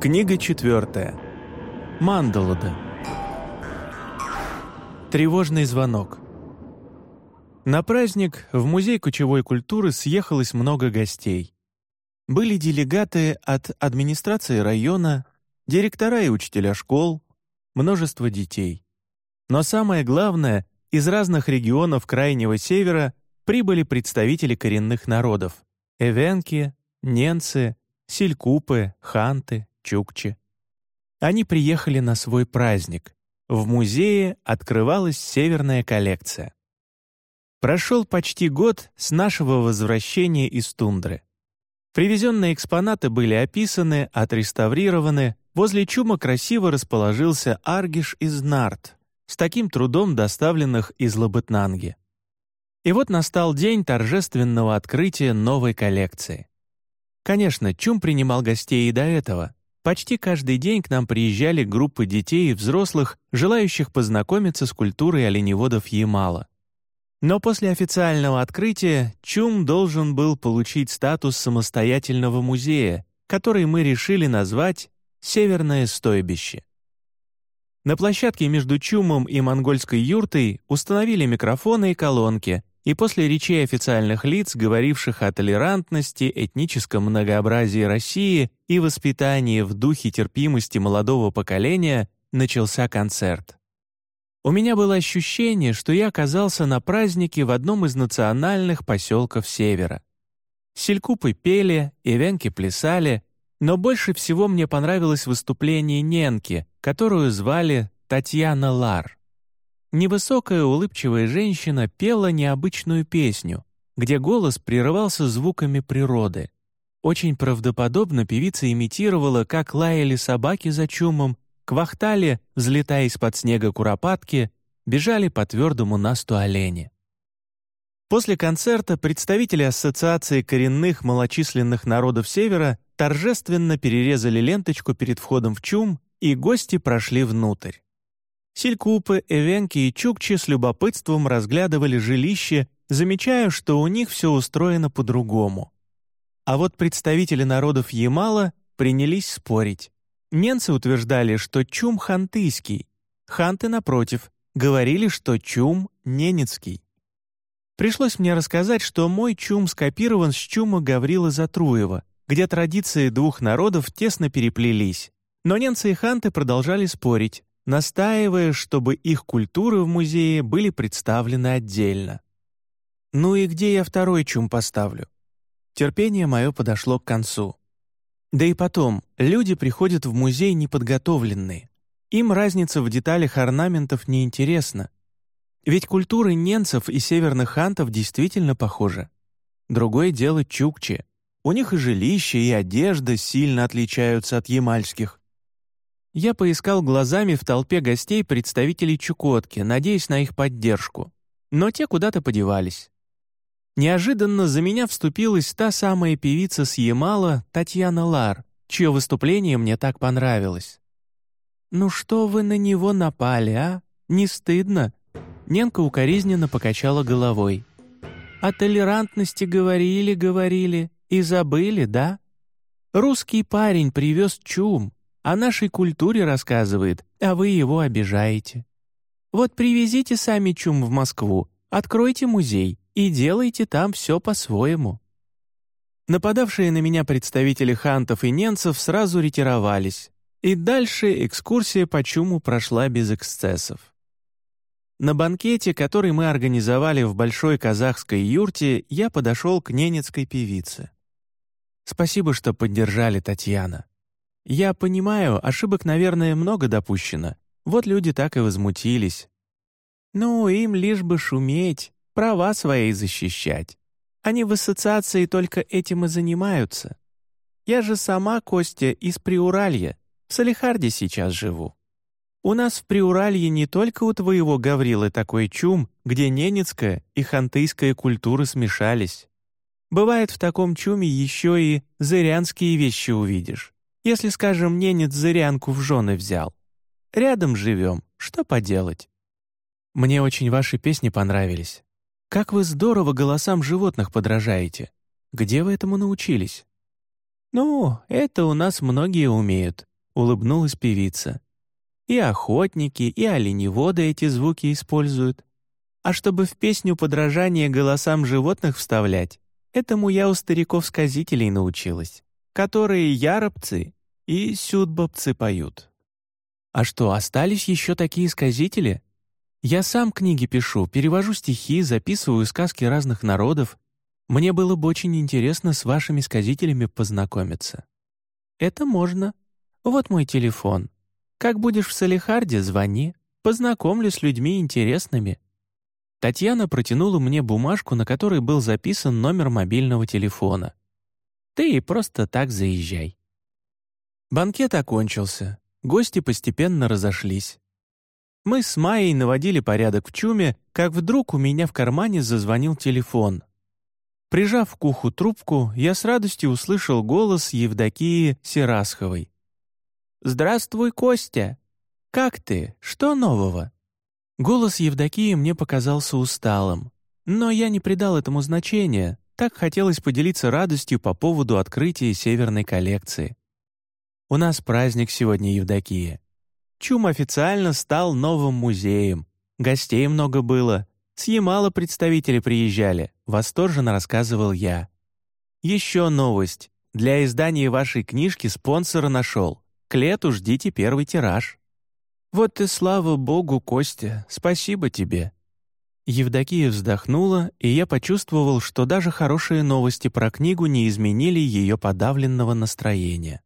Книга четвертая. Мандалада. Тревожный звонок. На праздник в Музей кочевой культуры съехалось много гостей. Были делегаты от администрации района, директора и учителя школ, множество детей. Но самое главное, из разных регионов Крайнего Севера прибыли представители коренных народов — эвенки, ненцы, селькупы, ханты, чукчи. Они приехали на свой праздник. В музее открывалась северная коллекция. Прошел почти год с нашего возвращения из тундры. Привезенные экспонаты были описаны, отреставрированы. Возле чума красиво расположился аргиш из нарт, с таким трудом доставленных из Лабытнанги. И вот настал день торжественного открытия новой коллекции. Конечно, Чум принимал гостей и до этого. Почти каждый день к нам приезжали группы детей и взрослых, желающих познакомиться с культурой оленеводов Ямала. Но после официального открытия Чум должен был получить статус самостоятельного музея, который мы решили назвать «Северное стойбище». На площадке между Чумом и монгольской юртой установили микрофоны и колонки, и после речей официальных лиц, говоривших о толерантности, этническом многообразии России и воспитании в духе терпимости молодого поколения, начался концерт. У меня было ощущение, что я оказался на празднике в одном из национальных поселков Севера. Селькупы пели, ивенки плясали, но больше всего мне понравилось выступление Ненки, которую звали Татьяна Лар. Невысокая улыбчивая женщина пела необычную песню, где голос прерывался звуками природы. Очень правдоподобно певица имитировала, как лаяли собаки за чумом, квахтали, взлетая из-под снега куропатки, бежали по твердому насту олени. После концерта представители Ассоциации коренных малочисленных народов Севера торжественно перерезали ленточку перед входом в чум, и гости прошли внутрь. Селькупы, эвенки и чукчи с любопытством разглядывали жилище, замечая, что у них все устроено по-другому. А вот представители народов Ямала принялись спорить. Ненцы утверждали, что чум хантыйский, ханты, напротив, говорили, что чум ненецкий. Пришлось мне рассказать, что мой чум скопирован с чума Гаврила Затруева, где традиции двух народов тесно переплелись. Но ненцы и ханты продолжали спорить, настаивая, чтобы их культуры в музее были представлены отдельно. Ну и где я второй чум поставлю? Терпение мое подошло к концу. Да и потом, люди приходят в музей неподготовленные. Им разница в деталях орнаментов неинтересна. Ведь культуры ненцев и северных хантов действительно похожи. Другое дело чукчи. У них и жилище, и одежда сильно отличаются от ямальских. Я поискал глазами в толпе гостей представителей Чукотки, надеясь на их поддержку. Но те куда-то подевались. Неожиданно за меня вступилась та самая певица с Ямала, Татьяна Лар, чье выступление мне так понравилось. «Ну что вы на него напали, а? Не стыдно?» Ненка укоризненно покачала головой. «О толерантности говорили, говорили, и забыли, да? Русский парень привез чум, о нашей культуре рассказывает, а вы его обижаете. Вот привезите сами чум в Москву, откройте музей и делайте там все по-своему». Нападавшие на меня представители хантов и ненцев сразу ретировались, и дальше экскурсия по чуму прошла без эксцессов. На банкете, который мы организовали в большой казахской юрте, я подошел к ненецкой певице. «Спасибо, что поддержали, Татьяна. Я понимаю, ошибок, наверное, много допущено. Вот люди так и возмутились. Ну, им лишь бы шуметь, права свои защищать. Они в ассоциации только этим и занимаются. Я же сама, Костя, из Приуралья, в Салихарде сейчас живу. У нас в Приуралье не только у твоего Гаврилы такой чум, где ненецкая и хантыйская культуры смешались. Бывает, в таком чуме еще и зырянские вещи увидишь. Если, скажем, ненец зырянку в жены взял. Рядом живем, что поделать? Мне очень ваши песни понравились. Как вы здорово голосам животных подражаете. Где вы этому научились? Ну, это у нас многие умеют. — улыбнулась певица. «И охотники, и оленеводы эти звуки используют. А чтобы в песню подражание голосам животных вставлять, этому я у стариков-сказителей научилась, которые яробцы и сюдбобцы поют. А что, остались еще такие сказители? Я сам книги пишу, перевожу стихи, записываю сказки разных народов. Мне было бы очень интересно с вашими сказителями познакомиться. Это можно. Вот мой телефон. Как будешь в Салихарде, звони. Познакомлю с людьми интересными. Татьяна протянула мне бумажку, на которой был записан номер мобильного телефона. «Ты и просто так заезжай». Банкет окончился, гости постепенно разошлись. Мы с Майей наводили порядок в чуме, как вдруг у меня в кармане зазвонил телефон. Прижав к уху трубку, я с радостью услышал голос Евдокии Серасховой. «Здравствуй, Костя! Как ты? Что нового?» Голос Евдокии мне показался усталым, но я не придал этому значения, так хотелось поделиться радостью по поводу открытия северной коллекции. «У нас праздник сегодня, Евдокия. Чум официально стал новым музеем. Гостей много было. С Ямала представители приезжали», — восторженно рассказывал я. «Еще новость. Для издания вашей книжки спонсора нашел. К лету ждите первый тираж». «Вот и слава богу, Костя, спасибо тебе». Евдокия вздохнула, и я почувствовал, что даже хорошие новости про книгу не изменили ее подавленного настроения.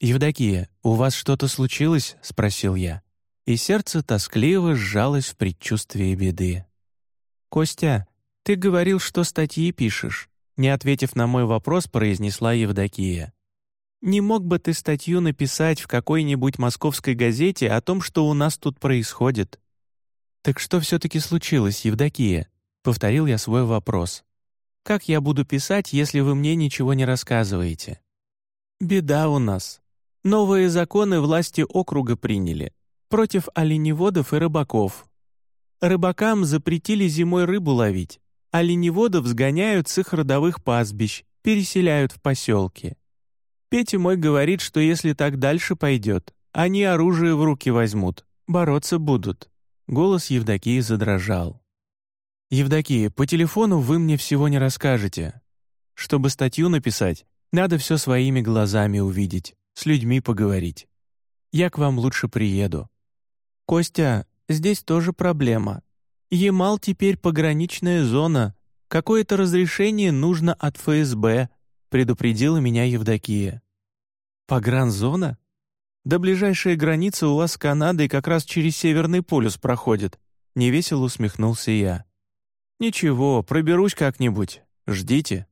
«Евдокия, у вас что-то случилось?» — спросил я. И сердце тоскливо сжалось в предчувствии беды. «Костя, ты говорил, что статьи пишешь», — не ответив на мой вопрос, произнесла Евдокия. Не мог бы ты статью написать в какой-нибудь московской газете о том, что у нас тут происходит?» «Так что все-таки случилось, Евдокия?» — повторил я свой вопрос. «Как я буду писать, если вы мне ничего не рассказываете?» «Беда у нас. Новые законы власти округа приняли. Против оленеводов и рыбаков. Рыбакам запретили зимой рыбу ловить. Оленеводов сгоняют с их родовых пастбищ, переселяют в поселки. Петя мой говорит, что если так дальше пойдет, они оружие в руки возьмут, бороться будут». Голос Евдокии задрожал. «Евдокия, по телефону вы мне всего не расскажете. Чтобы статью написать, надо все своими глазами увидеть, с людьми поговорить. Я к вам лучше приеду». «Костя, здесь тоже проблема. Ямал теперь пограничная зона. Какое-то разрешение нужно от ФСБ, предупредила меня Евдокия. «Погранзона? Да ближайшая граница у вас с Канадой как раз через Северный полюс проходит», — невесело усмехнулся я. «Ничего, проберусь как-нибудь. Ждите».